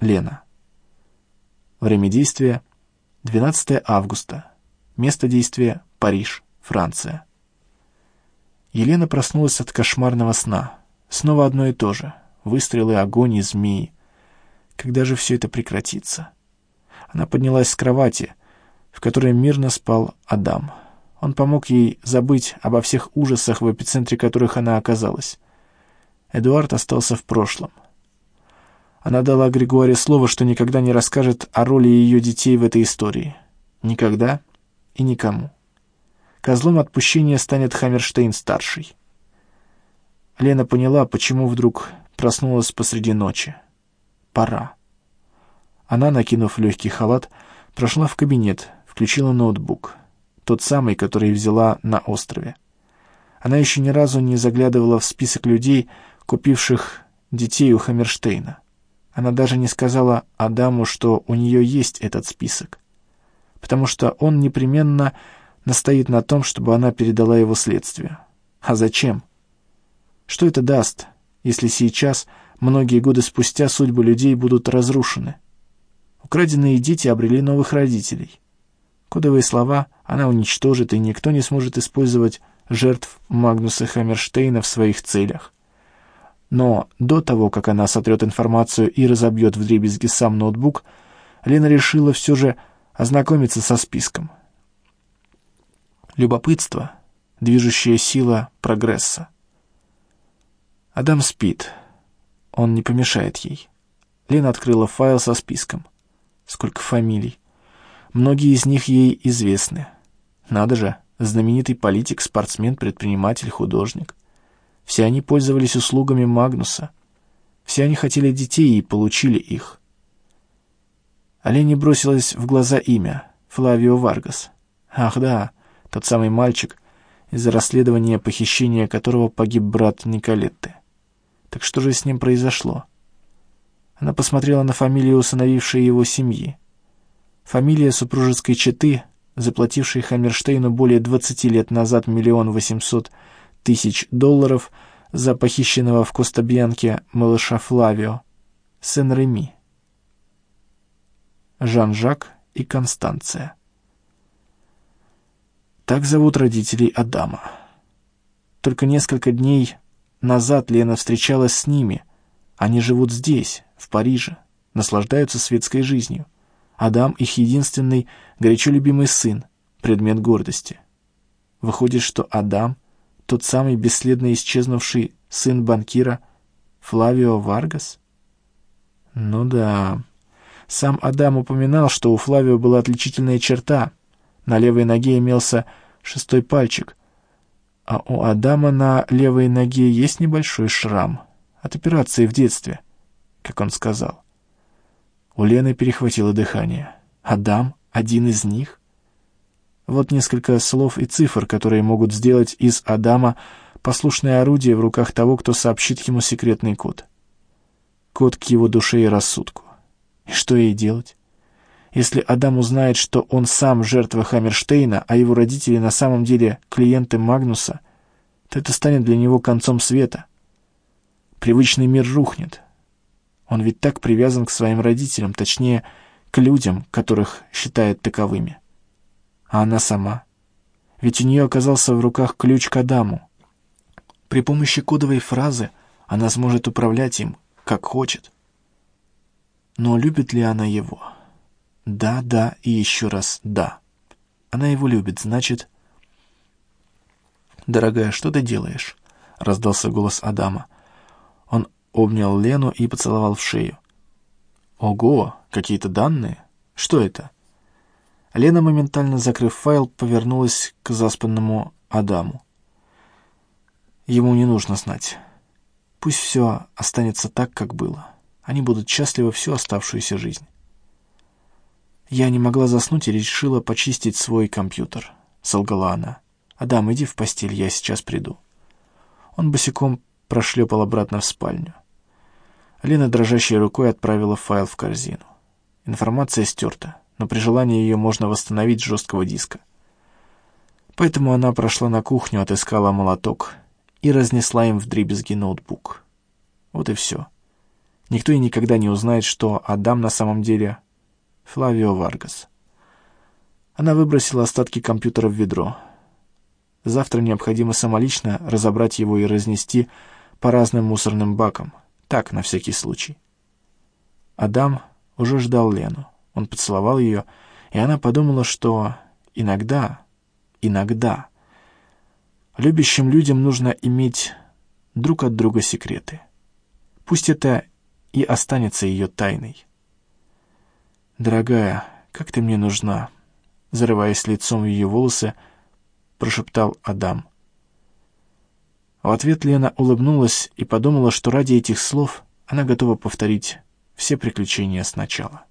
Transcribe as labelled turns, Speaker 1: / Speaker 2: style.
Speaker 1: Лена. Время действия — 12 августа. Место действия — Париж, Франция. Елена проснулась от кошмарного сна. Снова одно и то же. Выстрелы, огонь и змеи. Когда же все это прекратится? Она поднялась с кровати, в которой мирно спал Адам. Он помог ей забыть обо всех ужасах, в эпицентре которых она оказалась. Эдуард остался в прошлом. Она дала Григоре слово, что никогда не расскажет о роли ее детей в этой истории. Никогда и никому. Козлом отпущения станет Хаммерштейн-старший. Лена поняла, почему вдруг проснулась посреди ночи. Пора. Она, накинув легкий халат, прошла в кабинет, включила ноутбук. Тот самый, который взяла на острове. Она еще ни разу не заглядывала в список людей, купивших детей у Хаммерштейна. Она даже не сказала Адаму, что у нее есть этот список, потому что он непременно настоит на том, чтобы она передала его следствию. А зачем? Что это даст, если сейчас, многие годы спустя, судьбы людей будут разрушены? Украденные дети обрели новых родителей. Кодовые слова она уничтожит, и никто не сможет использовать жертв Магнуса Хаммерштейна в своих целях. Но до того, как она сотрет информацию и разобьет вдребезги сам ноутбук, Лена решила все же ознакомиться со списком. Любопытство — движущая сила прогресса. Адам спит. Он не помешает ей. Лена открыла файл со списком. Сколько фамилий. Многие из них ей известны. Надо же, знаменитый политик, спортсмен, предприниматель, художник. Все они пользовались услугами Магнуса. Все они хотели детей и получили их. Олене бросилось в глаза имя — Флавио Варгас. Ах да, тот самый мальчик, из-за расследования похищения которого погиб брат Николетты. Так что же с ним произошло? Она посмотрела на фамилию усыновившей его семьи. Фамилия супружеской четы, заплатившей Хаммерштейну более 20 лет назад миллион восемьсот тысяч долларов за похищенного в Костабьянке малыша Флавио, Сен-Реми. Жан-Жак и Констанция. Так зовут родителей Адама. Только несколько дней назад Лена встречалась с ними. Они живут здесь, в Париже, наслаждаются светской жизнью. Адам — их единственный, горячо любимый сын, предмет гордости. Выходит, что Адам — тот самый бесследно исчезнувший сын банкира Флавио Варгас? Ну да. Сам Адам упоминал, что у Флавио была отличительная черта. На левой ноге имелся шестой пальчик, а у Адама на левой ноге есть небольшой шрам от операции в детстве, как он сказал. У Лены перехватило дыхание. Адам — один из них? Вот несколько слов и цифр, которые могут сделать из Адама послушное орудие в руках того, кто сообщит ему секретный код. Код к его душе и рассудку. И что ей делать? Если Адам узнает, что он сам жертва Хаммерштейна, а его родители на самом деле клиенты Магнуса, то это станет для него концом света. Привычный мир рухнет. Он ведь так привязан к своим родителям, точнее, к людям, которых считает таковыми. А она сама? Ведь у нее оказался в руках ключ к Адаму. При помощи кодовой фразы она сможет управлять им, как хочет. Но любит ли она его? Да, да и еще раз да. Она его любит, значит... «Дорогая, что ты делаешь?» — раздался голос Адама. Он обнял Лену и поцеловал в шею. «Ого, какие-то данные? Что это?» Лена, моментально закрыв файл, повернулась к заспанному Адаму. Ему не нужно знать. Пусть все останется так, как было. Они будут счастливы всю оставшуюся жизнь. «Я не могла заснуть и решила почистить свой компьютер», — солгала она. «Адам, иди в постель, я сейчас приду». Он босиком прошлепал обратно в спальню. Лена дрожащей рукой отправила файл в корзину. Информация стерта, но при желании ее можно восстановить с жесткого диска. Поэтому она прошла на кухню, отыскала молоток и разнесла им вдребезги ноутбук. Вот и все. Никто и никогда не узнает, что Адам на самом деле Флавио Варгас. Она выбросила остатки компьютера в ведро. Завтра необходимо самолично разобрать его и разнести по разным мусорным бакам. Так, на всякий случай. Адам уже ждал Лену. Он поцеловал ее, и она подумала, что иногда, иногда любящим людям нужно иметь друг от друга секреты. Пусть это и останется ее тайной. «Дорогая, как ты мне нужна!» Зарываясь лицом в ее волосы, прошептал Адам. В ответ Лена улыбнулась и подумала, что ради этих слов она готова повторить все приключения сначала.